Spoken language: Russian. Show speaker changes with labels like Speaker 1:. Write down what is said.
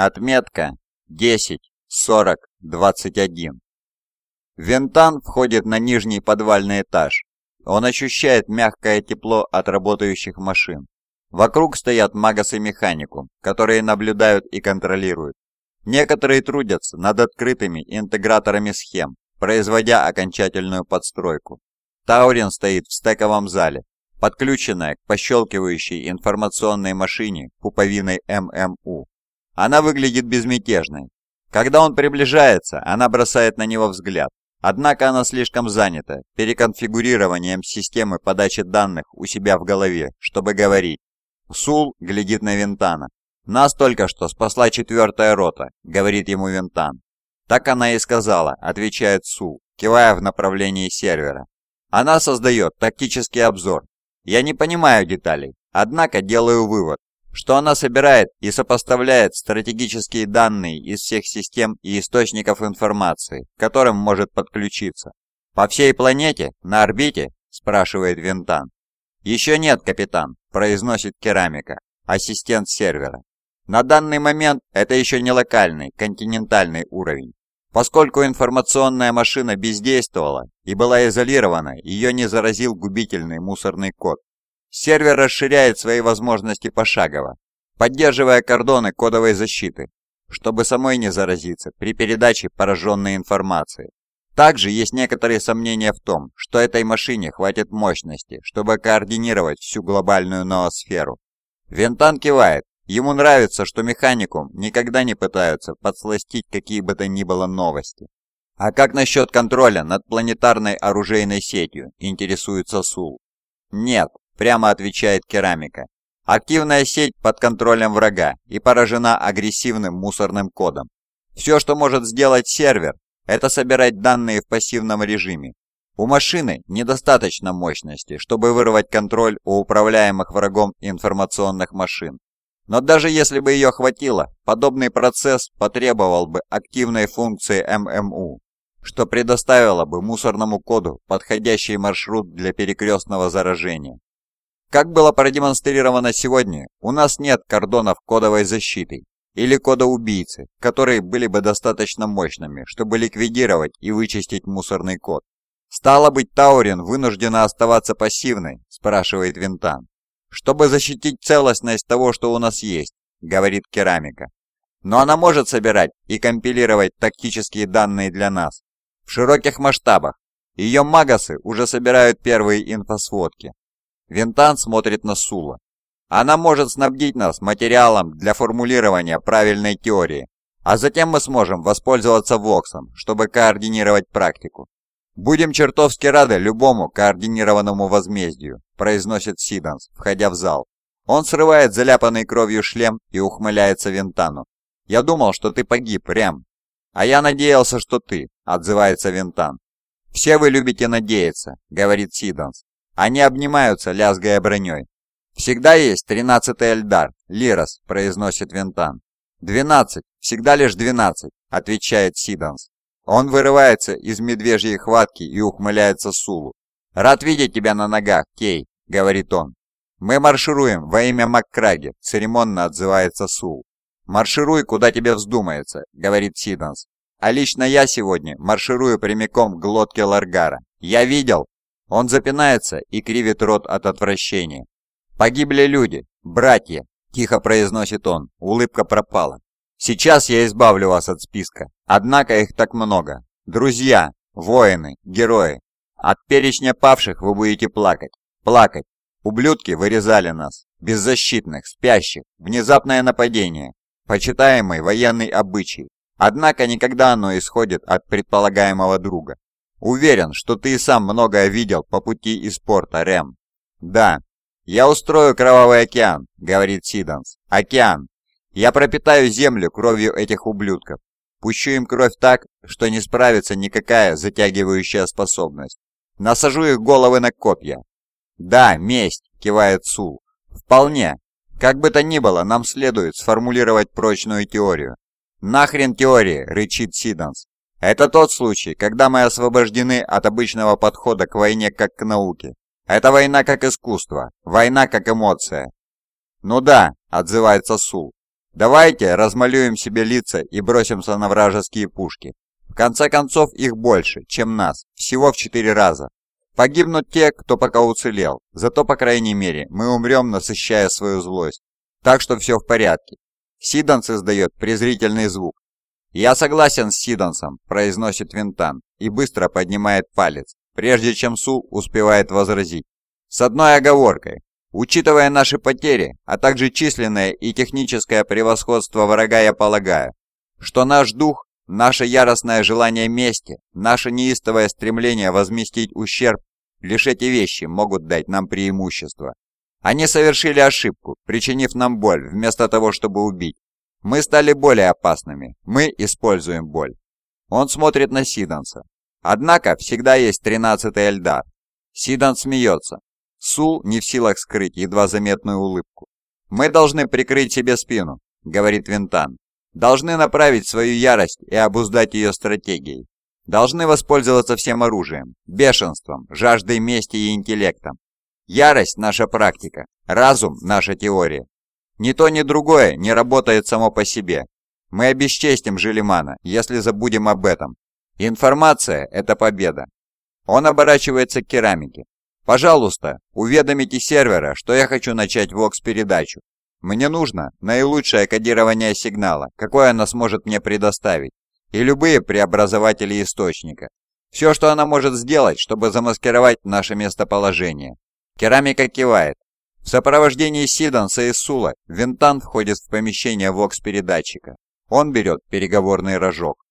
Speaker 1: Отметка 10.40.21. Вентан входит на нижний подвальный этаж. Он ощущает мягкое тепло от работающих машин. Вокруг стоят магасы и которые наблюдают и контролируют. Некоторые трудятся над открытыми интеграторами схем, производя окончательную подстройку. Таурин стоит в стековом зале, подключенная к пощелкивающей информационной машине пуповиной ММУ. Она выглядит безмятежной. Когда он приближается, она бросает на него взгляд. Однако она слишком занята переконфигурированием системы подачи данных у себя в голове, чтобы говорить. Сул глядит на Винтана. «Нас только что спасла четвертая рота», — говорит ему Винтан. «Так она и сказала», — отвечает Сул, кивая в направлении сервера. «Она создает тактический обзор. Я не понимаю деталей, однако делаю вывод, что она собирает и сопоставляет стратегические данные из всех систем и источников информации, к которым может подключиться. «По всей планете? На орбите?» – спрашивает Винтан. «Еще нет, капитан», – произносит керамика, ассистент сервера. На данный момент это еще не локальный, континентальный уровень. Поскольку информационная машина бездействовала и была изолирована, ее не заразил губительный мусорный код. Сервер расширяет свои возможности пошагово, поддерживая кордоны кодовой защиты, чтобы самой не заразиться при передаче пораженной информации. Также есть некоторые сомнения в том, что этой машине хватит мощности, чтобы координировать всю глобальную ноосферу. Вентан кивает, Ему нравится, что механикум никогда не пытаются подсластить какие бы то ни было новости. А как насчет контроля над планетарной оружейной сетью, интересуется Сул. Нет, прямо отвечает керамика. Активная сеть под контролем врага и поражена агрессивным мусорным кодом. Все, что может сделать сервер, это собирать данные в пассивном режиме. У машины недостаточно мощности, чтобы вырвать контроль у управляемых врагом информационных машин. Но даже если бы ее хватило, подобный процесс потребовал бы активной функции ММУ, что предоставило бы мусорному коду подходящий маршрут для перекрестного заражения. Как было продемонстрировано сегодня, у нас нет кордонов кодовой защиты или кода убийцы, которые были бы достаточно мощными, чтобы ликвидировать и вычистить мусорный код. «Стало быть, Таурин вынуждена оставаться пассивной?» – спрашивает Винтан чтобы защитить целостность того, что у нас есть», — говорит керамика. «Но она может собирать и компилировать тактические данные для нас в широких масштабах. Ее магасы уже собирают первые инфосводки. Винтан смотрит на Сула. Она может снабдить нас материалом для формулирования правильной теории, а затем мы сможем воспользоваться Воксом, чтобы координировать практику. «Будем чертовски рады любому координированному возмездию», произносит Сиданс, входя в зал. Он срывает заляпанный кровью шлем и ухмыляется Винтану. «Я думал, что ты погиб, Рэм». «А я надеялся, что ты», — отзывается Винтан. «Все вы любите надеяться», — говорит Сиданс. Они обнимаются, лязгая броней. «Всегда есть тринадцатый Эльдар, Лирос», — произносит Винтан. «Двенадцать, всегда лишь двенадцать», — отвечает Сиданс. Он вырывается из медвежьей хватки и ухмыляется Сулу. «Рад видеть тебя на ногах, Кей», — говорит он. «Мы маршируем во имя Маккраги», — церемонно отзывается Сул. «Маршируй, куда тебе вздумается», — говорит Сиданс. «А лично я сегодня марширую прямиком к глотке Ларгара. Я видел?» Он запинается и кривит рот от отвращения. «Погибли люди, братья», — тихо произносит он. Улыбка пропала. Сейчас я избавлю вас от списка. Однако их так много. Друзья, воины, герои. От перечня павших вы будете плакать. Плакать. Ублюдки вырезали нас. Беззащитных, спящих. Внезапное нападение. Почитаемый военный обычай. Однако никогда оно исходит от предполагаемого друга. Уверен, что ты и сам многое видел по пути из порта, Рэм. Да. Я устрою кровавый океан, говорит Сиданс. Океан, я пропитаю землю кровью этих ублюдков. Пущу им кровь так, что не справится никакая затягивающая способность. Насажу их головы на копья. Да, месть, кивает Сул. Вполне. Как бы то ни было, нам следует сформулировать прочную теорию. Нахрен теории, рычит Сиданс. Это тот случай, когда мы освобождены от обычного подхода к войне как к науке. Это война как искусство, война как эмоция. Ну да, отзывается Сул. Давайте размалюем себе лица и бросимся на вражеские пушки. В конце концов, их больше, чем нас, всего в четыре раза. Погибнут те, кто пока уцелел, зато, по крайней мере, мы умрем, насыщая свою злость. Так что все в порядке. Сиданс издает презрительный звук. «Я согласен с Сидансом», – произносит Винтан и быстро поднимает палец, прежде чем Сул успевает возразить. С одной оговоркой. Учитывая наши потери, а также численное и техническое превосходство врага, я полагаю, что наш дух, наше яростное желание мести, наше неистовое стремление возместить ущерб, лишь эти вещи могут дать нам преимущество. Они совершили ошибку, причинив нам боль, вместо того, чтобы убить. Мы стали более опасными, мы используем боль. Он смотрит на Сиданса. Однако всегда есть тринадцатый Эльдар. Сидан смеется. Сул не в силах скрыть едва заметную улыбку. «Мы должны прикрыть себе спину», — говорит Винтан. «Должны направить свою ярость и обуздать ее стратегией. Должны воспользоваться всем оружием, бешенством, жаждой мести и интеллектом. Ярость – наша практика, разум – наша теория. Ни то, ни другое не работает само по себе. Мы обесчестим Желимана, если забудем об этом. Информация – это победа. Он оборачивается к керамике. Пожалуйста, уведомите сервера, что я хочу начать вокс-передачу. Мне нужно наилучшее кодирование сигнала, какое она сможет мне предоставить, и любые преобразователи источника. Все, что она может сделать, чтобы замаскировать наше местоположение. Керамика кивает. В сопровождении Сиданса и Сула Винтан входит в помещение вокс-передатчика. Он берет переговорный рожок.